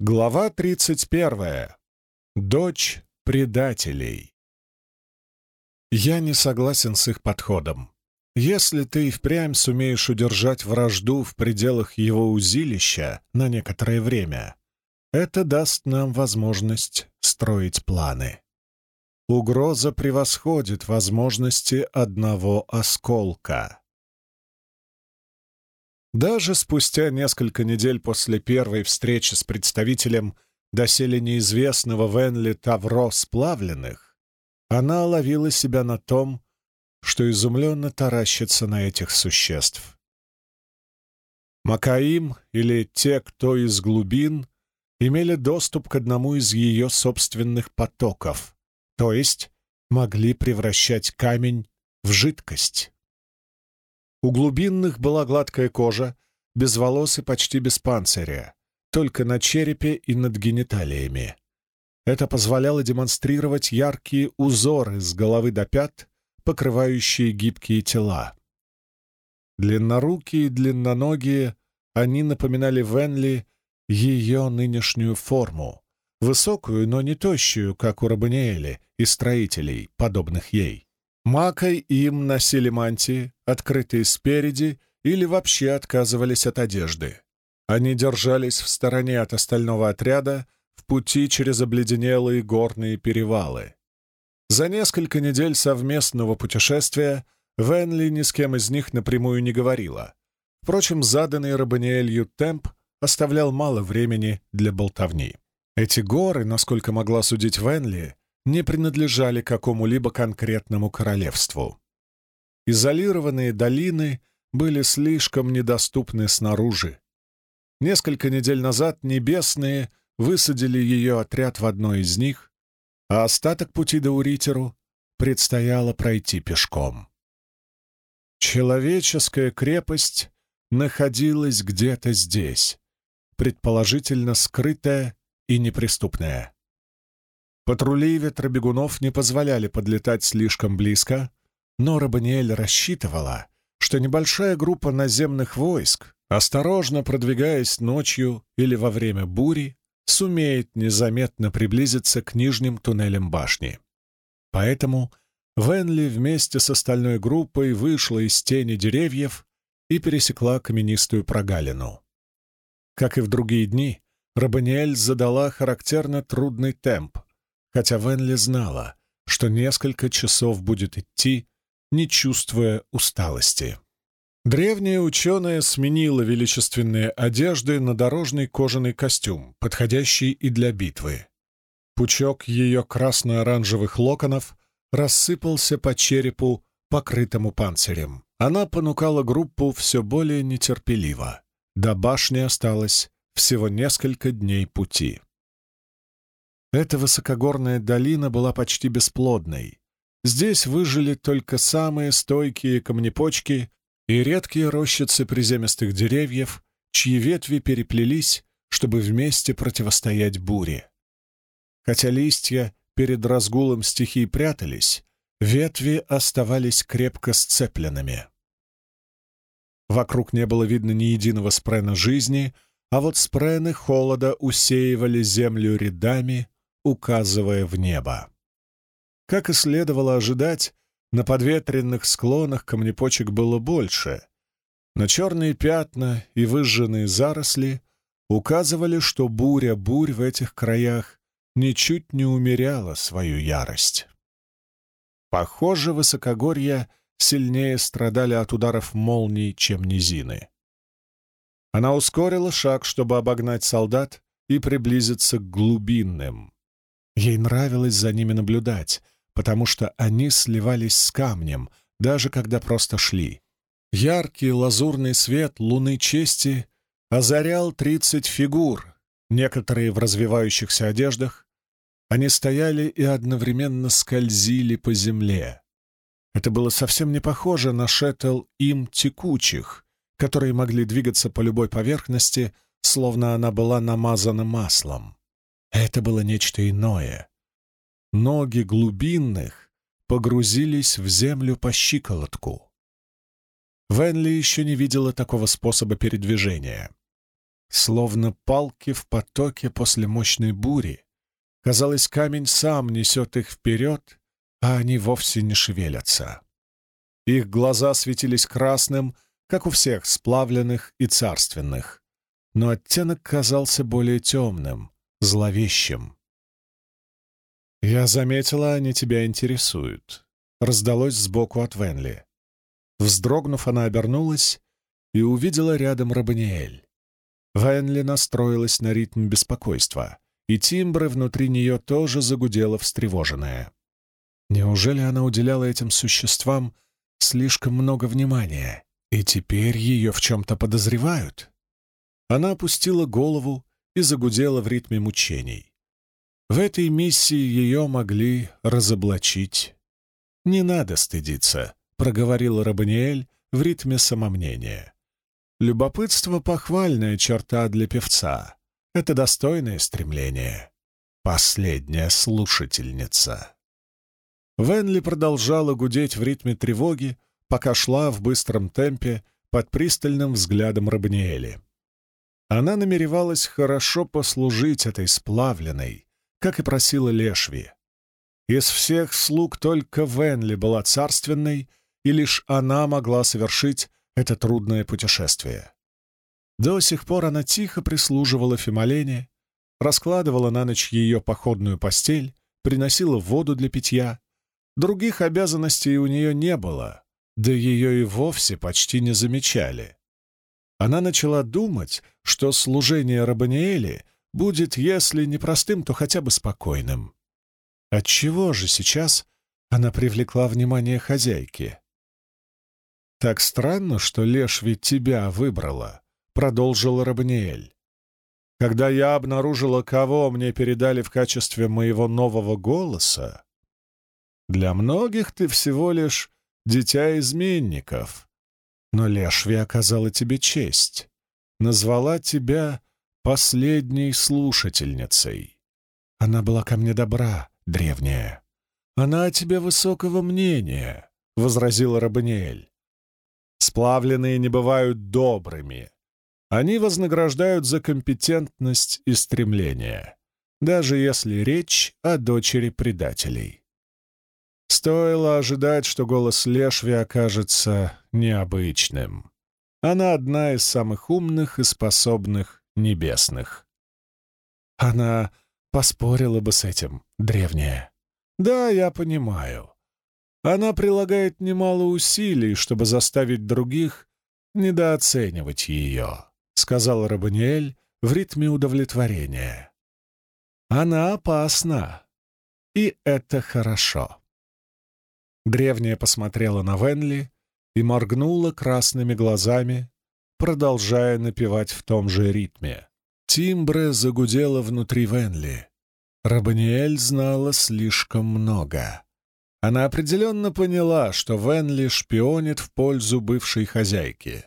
Глава 31. Дочь предателей. Я не согласен с их подходом. Если ты и впрямь сумеешь удержать вражду в пределах его узилища на некоторое время, это даст нам возможность строить планы. Угроза превосходит возможности одного осколка. Даже спустя несколько недель после первой встречи с представителем доселе неизвестного Венли Тавро сплавленных, она ловила себя на том, что изумленно таращится на этих существ. Макаим или те, кто из глубин, имели доступ к одному из ее собственных потоков, то есть могли превращать камень в жидкость. У глубинных была гладкая кожа, без волос и почти без панциря, только на черепе и над гениталиями. Это позволяло демонстрировать яркие узоры с головы до пят, покрывающие гибкие тела. Длиннорукие и длинноногие, они напоминали Венли ее нынешнюю форму, высокую, но не тощую, как у Рабаниэли и строителей, подобных ей. Макой им носили мантии, открытые спереди, или вообще отказывались от одежды. Они держались в стороне от остального отряда в пути через обледенелые горные перевалы. За несколько недель совместного путешествия Венли ни с кем из них напрямую не говорила. Впрочем, заданный Рабаниэлью темп оставлял мало времени для болтовни. Эти горы, насколько могла судить Венли, не принадлежали какому-либо конкретному королевству. Изолированные долины были слишком недоступны снаружи. Несколько недель назад небесные высадили ее отряд в одной из них, а остаток пути до Уритеру предстояло пройти пешком. Человеческая крепость находилась где-то здесь, предположительно скрытая и неприступная. Патрули ветробегунов не позволяли подлетать слишком близко, но Рабаниэль рассчитывала, что небольшая группа наземных войск, осторожно продвигаясь ночью или во время бури, сумеет незаметно приблизиться к нижним туннелям башни. Поэтому Венли вместе с остальной группой вышла из тени деревьев и пересекла каменистую прогалину. Как и в другие дни, Рабаниэль задала характерно трудный темп, хотя Венли знала, что несколько часов будет идти, не чувствуя усталости. Древняя ученая сменила величественные одежды на дорожный кожаный костюм, подходящий и для битвы. Пучок ее красно-оранжевых локонов рассыпался по черепу, покрытому панцирем. Она понукала группу все более нетерпеливо. До башни осталось всего несколько дней пути. Эта высокогорная долина была почти бесплодной. Здесь выжили только самые стойкие камнепочки и редкие рощицы приземистых деревьев, чьи ветви переплелись, чтобы вместе противостоять буре. Хотя листья перед разгулом стихий прятались, ветви оставались крепко сцепленными. Вокруг не было видно ни единого спрена жизни, а вот спрены холода усеивали землю рядами, указывая в небо. Как и следовало ожидать, на подветренных склонах камнепочек было больше, но черные пятна и выжженные заросли указывали, что буря-бурь в этих краях ничуть не умеряла свою ярость. Похоже, высокогорья сильнее страдали от ударов молний, чем низины. Она ускорила шаг, чтобы обогнать солдат и приблизиться к глубинным. Ей нравилось за ними наблюдать, потому что они сливались с камнем, даже когда просто шли. Яркий лазурный свет луны чести озарял тридцать фигур, некоторые в развивающихся одеждах. Они стояли и одновременно скользили по земле. Это было совсем не похоже на шеттл им текучих, которые могли двигаться по любой поверхности, словно она была намазана маслом. Это было нечто иное. Ноги глубинных погрузились в землю по щиколотку. Венли еще не видела такого способа передвижения. словно палки в потоке после мощной бури. Казалось, камень сам несет их вперед, а они вовсе не шевелятся. Их глаза светились красным, как у всех сплавленных и царственных, но оттенок казался более темным, зловещим. «Я заметила, они тебя интересуют», — раздалось сбоку от Венли. Вздрогнув, она обернулась и увидела рядом Рабаниэль. Венли настроилась на ритм беспокойства, и тимбры внутри нее тоже загудела встревоженная. Неужели она уделяла этим существам слишком много внимания, и теперь ее в чем-то подозревают? Она опустила голову и загудела в ритме мучений. В этой миссии ее могли разоблачить. «Не надо стыдиться», — проговорил Рабаниэль в ритме самомнения. «Любопытство — похвальная черта для певца. Это достойное стремление. Последняя слушательница». Венли продолжала гудеть в ритме тревоги, пока шла в быстром темпе под пристальным взглядом Рабаниэли. Она намеревалась хорошо послужить этой сплавленной, как и просила Лешви. Из всех слуг только Венли была царственной, и лишь она могла совершить это трудное путешествие. До сих пор она тихо прислуживала Фимолене, раскладывала на ночь ее походную постель, приносила воду для питья. Других обязанностей у нее не было, да ее и вовсе почти не замечали. Она начала думать, что служение Рабаниэли будет, если не простым, то хотя бы спокойным. Отчего же сейчас она привлекла внимание хозяйки? «Так странно, что Леш ведь тебя выбрала», — продолжил Рабаниэль. «Когда я обнаружила, кого мне передали в качестве моего нового голоса, для многих ты всего лишь дитя изменников, но Лешви оказала тебе честь, назвала тебя последней слушательницей. Она была ко мне добра, древняя. Она о тебе высокого мнения, — возразила Рабаниэль. Сплавленные не бывают добрыми. Они вознаграждают за компетентность и стремление, даже если речь о дочери предателей. Стоило ожидать, что голос Лешви окажется необычным. Она одна из самых умных и способных небесных. Она поспорила бы с этим, древняя. Да, я понимаю. Она прилагает немало усилий, чтобы заставить других недооценивать ее, сказал Рабаниэль в ритме удовлетворения. Она опасна, и это хорошо. Древняя посмотрела на Венли и моргнула красными глазами, продолжая напевать в том же ритме. Тимбре загудела внутри Венли. Рабаниэль знала слишком много. Она определенно поняла, что Венли шпионит в пользу бывшей хозяйки.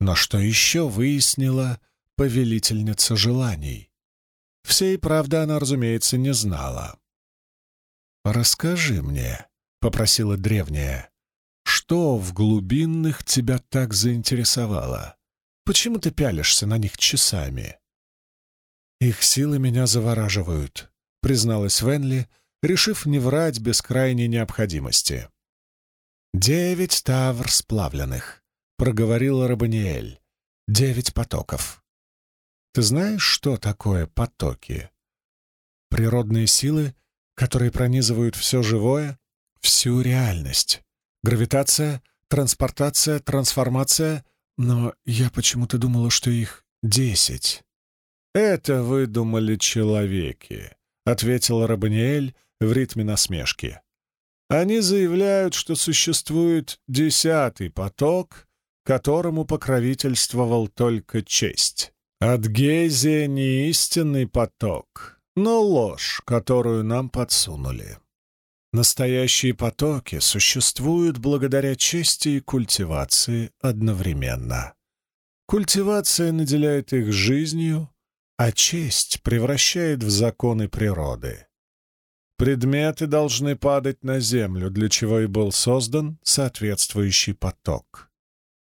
Но что еще выяснила повелительница желаний? Всей правды она, разумеется, не знала. «Расскажи мне», — попросила древняя, что в глубинных тебя так заинтересовало? Почему ты пялишься на них часами?» «Их силы меня завораживают», — призналась Венли, решив не врать без крайней необходимости. «Девять тавр сплавленных», — проговорила Рабаниэль. «Девять потоков». «Ты знаешь, что такое потоки?» «Природные силы, которые пронизывают все живое, всю реальность. Гравитация, транспортация, трансформация, но я почему-то думала, что их десять. «Это выдумали человеки», — ответил Рабаниэль в ритме насмешки. «Они заявляют, что существует десятый поток, которому покровительствовал только честь. Адгезия — не истинный поток, но ложь, которую нам подсунули. Настоящие потоки существуют благодаря чести и культивации одновременно. Культивация наделяет их жизнью, а честь превращает в законы природы. Предметы должны падать на землю, для чего и был создан соответствующий поток.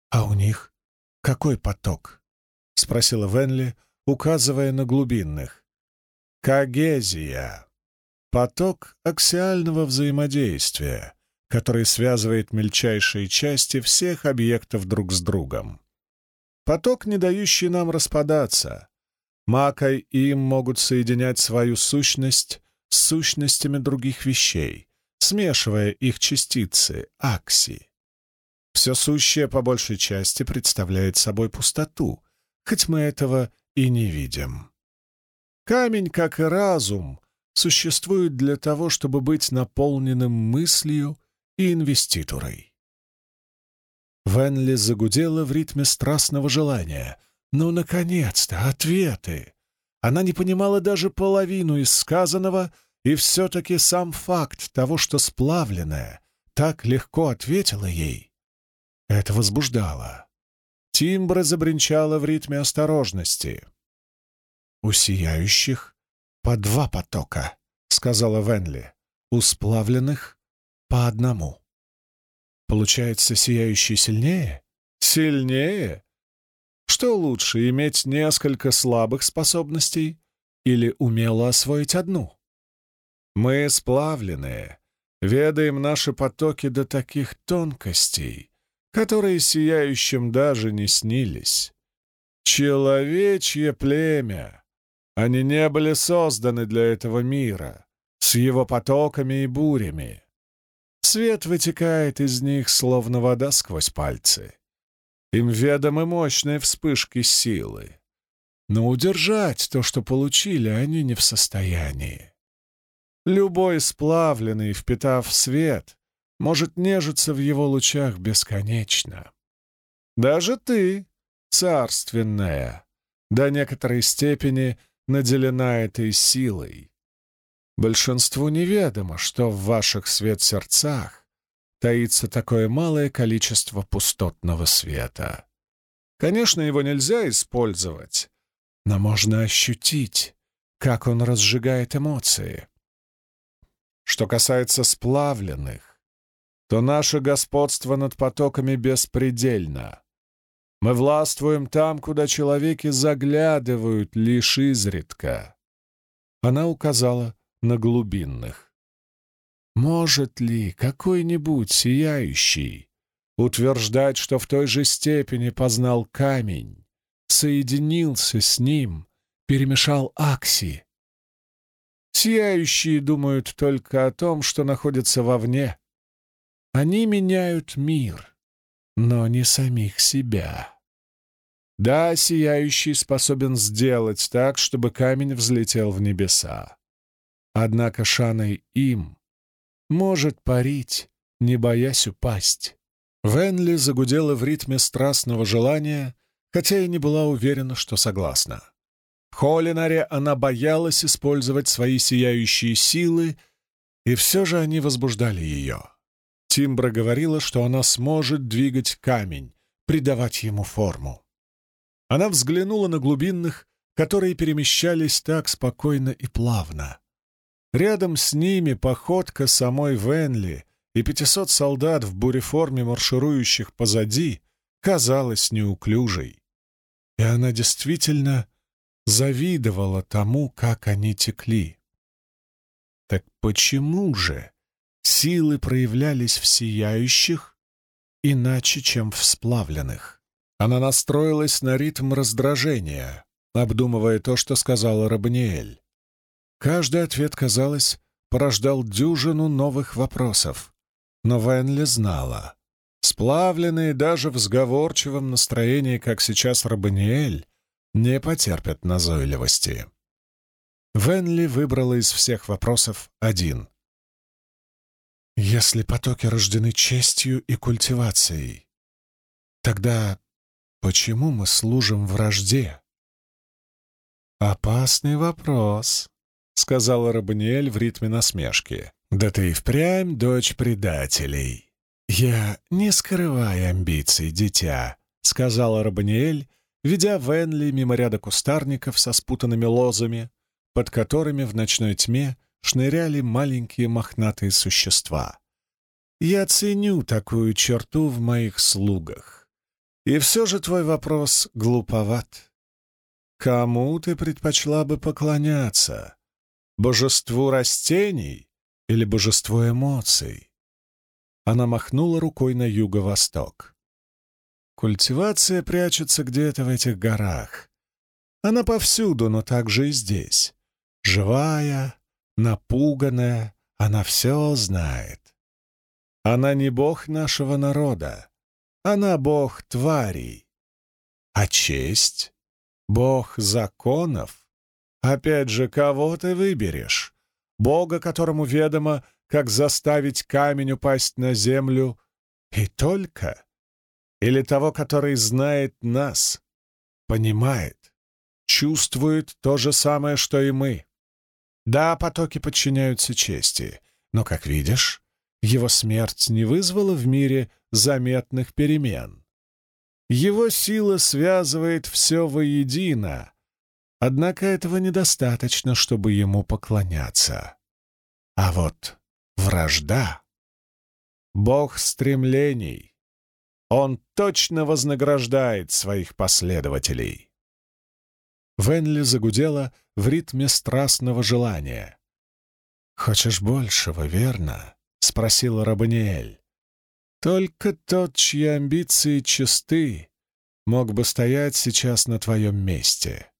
А у них какой поток? — спросила Венли, указывая на глубинных. «Кагезия. Поток аксиального взаимодействия, который связывает мельчайшие части всех объектов друг с другом. Поток, не дающий нам распадаться. Макой им могут соединять свою сущность с сущностями других вещей, смешивая их частицы, акси. Все сущее по большей части представляет собой пустоту, хоть мы этого и не видим. Камень, как и разум, существует для того, чтобы быть наполненным мыслью и инвеститурой. Венли загудела в ритме страстного желания. «Ну, наконец-то! Ответы!» Она не понимала даже половину из сказанного, и все-таки сам факт того, что сплавленное так легко ответила ей, это возбуждало. Тимбра забринчала в ритме осторожности. «У сияющих по два потока», — сказала Венли. «У сплавленных по одному». «Получается, сияющий сильнее?» «Сильнее?» Что лучше, иметь несколько слабых способностей или умело освоить одну? Мы сплавленные, ведаем наши потоки до таких тонкостей, которые сияющим даже не снились. Человечье племя! Они не были созданы для этого мира, с его потоками и бурями. Свет вытекает из них, словно вода сквозь пальцы. Им ведомы мощные вспышки силы. Но удержать то, что получили, они не в состоянии. Любой сплавленный, впитав свет, может нежиться в его лучах бесконечно. Даже ты, царственная, до некоторой степени наделена этой силой. Большинству неведомо, что в ваших свет-сердцах таится такое малое количество пустотного света. Конечно, его нельзя использовать, но можно ощутить, как он разжигает эмоции. Что касается сплавленных, то наше господство над потоками беспредельно. Мы властвуем там, куда человеки заглядывают лишь изредка. Она указала на глубинных. Может ли какой-нибудь сияющий утверждать, что в той же степени познал камень, соединился с ним, перемешал акси? Сияющие думают только о том, что находится вовне. Они меняют мир, но не самих себя. Да, сияющий способен сделать так, чтобы камень взлетел в небеса. Однако Шаной им может парить, не боясь упасть. Венли загудела в ритме страстного желания, хотя и не была уверена, что согласна. В Холинаре она боялась использовать свои сияющие силы, и все же они возбуждали ее. Тимбра говорила, что она сможет двигать камень, придавать ему форму. Она взглянула на глубинных, которые перемещались так спокойно и плавно. Рядом с ними походка самой Венли и пятисот солдат в буреформе, марширующих позади, казалась неуклюжей. И она действительно завидовала тому, как они текли. Так почему же силы проявлялись в сияющих иначе, чем в сплавленных? Она настроилась на ритм раздражения, обдумывая то, что сказала Рабаниэль. Каждый ответ, казалось, порождал дюжину новых вопросов. Но Венли знала. Сплавленные даже в сговорчивом настроении, как сейчас Рабаниэль, не потерпят назойливости. Венли выбрала из всех вопросов один. «Если потоки рождены честью и культивацией, тогда почему мы служим вражде?» «Опасный вопрос», — сказала Рабаниэль в ритме насмешки. «Да ты и впрямь дочь предателей». «Я не скрываю амбиций, дитя», — сказала Рабаниэль, ведя Венли мимо ряда кустарников со спутанными лозами, под которыми в ночной тьме шныряли маленькие мохнатые существа. «Я ценю такую черту в моих слугах. И все же твой вопрос глуповат. Кому ты предпочла бы поклоняться? Божеству растений или божеству эмоций? Она махнула рукой на юго-восток. Культивация прячется где-то в этих горах. Она повсюду, но также и здесь. Живая, напуганная, она все знает. Она не бог нашего народа. Она бог тварей. А честь? Бог законов? Опять же, кого ты выберешь? Бога, которому ведомо, как заставить камень упасть на землю, и только? Или того, который знает нас, понимает, чувствует то же самое, что и мы? Да, потоки подчиняются чести, но, как видишь, его смерть не вызвала в мире заметных перемен. Его сила связывает все воедино, однако этого недостаточно, чтобы ему поклоняться. А вот вражда — бог стремлений. Он точно вознаграждает своих последователей. Венли загудела в ритме страстного желания. «Хочешь большего, верно?» — спросила Рабаниэль. «Только тот, чьи амбиции чисты, мог бы стоять сейчас на твоем месте.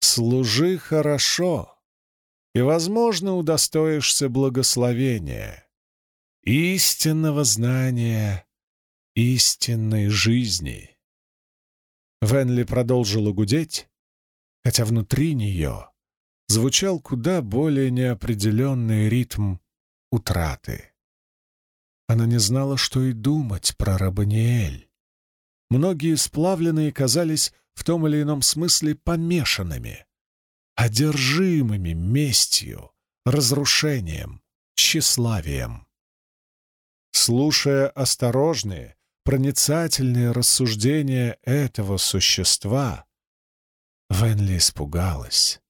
Служи хорошо, и, возможно, удостоишься благословения, истинного знания, истинной жизни». Венли продолжила гудеть, хотя внутри нее звучал куда более неопределенный ритм утраты. Она не знала, что и думать про Рабаниэль. Многие сплавленные казались в том или ином смысле помешанными, одержимыми местью, разрушением, тщеславием. Слушая осторожные, проницательные рассуждения этого существа, Венли испугалась.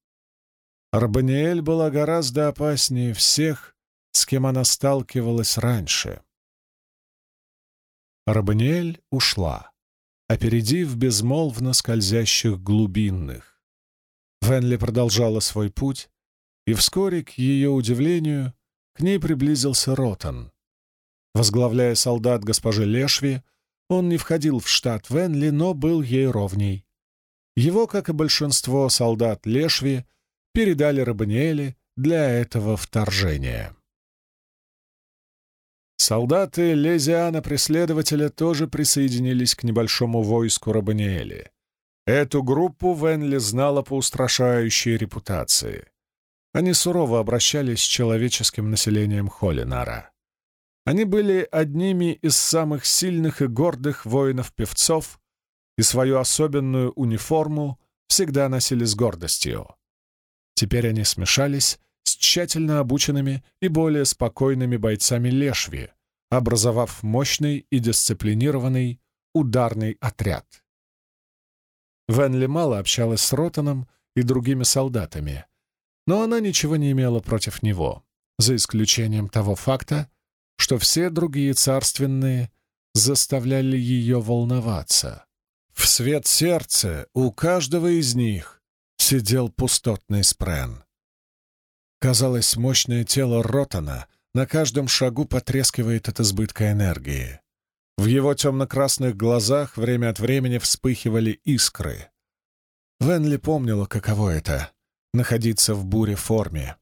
Арбаниэль была гораздо опаснее всех, с кем она сталкивалась раньше. Арбаниэль ушла, опередив безмолвно скользящих глубинных. Венли продолжала свой путь, и вскоре, к ее удивлению, к ней приблизился Ротан. Возглавляя солдат госпожи Лешви, он не входил в штат Венли, но был ей ровней. Его, как и большинство солдат Лешви, передали Рабаниэле для этого вторжения. Солдаты Лезиана-преследователя тоже присоединились к небольшому войску Рабаниэли. Эту группу Венли знала по устрашающей репутации. Они сурово обращались с человеческим населением Холинара. Они были одними из самых сильных и гордых воинов-певцов, и свою особенную униформу всегда носили с гордостью. Теперь они смешались с тщательно обученными и более спокойными бойцами Лешви, образовав мощный и дисциплинированный ударный отряд. Венли мало общалась с Ротаном и другими солдатами, но она ничего не имела против него, за исключением того факта, что все другие царственные заставляли ее волноваться. В свет сердца у каждого из них сидел пустотный спрен. Казалось, мощное тело Ротана на каждом шагу потрескивает от избытка энергии. В его темно-красных глазах время от времени вспыхивали искры. Венли помнила, каково это — находиться в буре форме.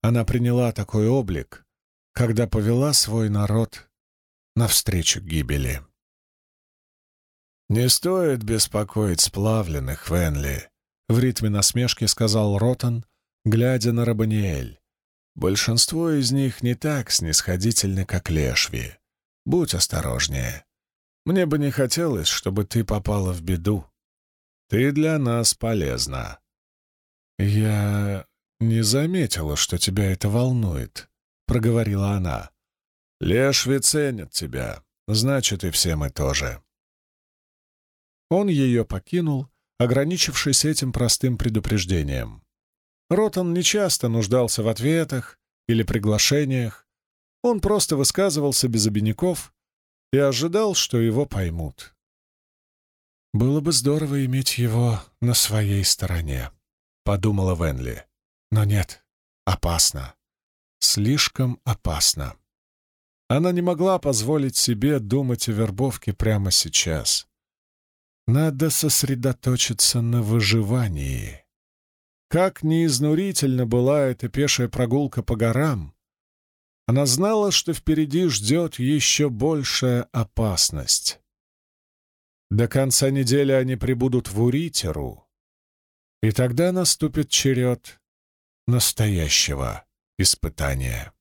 Она приняла такой облик, когда повела свой народ навстречу гибели. «Не стоит беспокоить сплавленных, Венли», — в ритме насмешки сказал Ротан, глядя на Рабаниэль. «Большинство из них не так снисходительны, как Лешви. Будь осторожнее. Мне бы не хотелось, чтобы ты попала в беду. Ты для нас полезна». «Я не заметила, что тебя это волнует», — проговорила она. «Лешви ценят тебя, значит, и все мы тоже». Он ее покинул, ограничившись этим простым предупреждением. Ротан нечасто нуждался в ответах или приглашениях, он просто высказывался без обиняков и ожидал, что его поймут. «Было бы здорово иметь его на своей стороне», — подумала Венли. «Но нет, опасно. Слишком опасно». Она не могла позволить себе думать о вербовке прямо сейчас. Надо сосредоточиться на выживании. Как неизнурительно была эта пешая прогулка по горам, она знала, что впереди ждет еще большая опасность. До конца недели они прибудут в Уритеру, и тогда наступит черед настоящего испытания.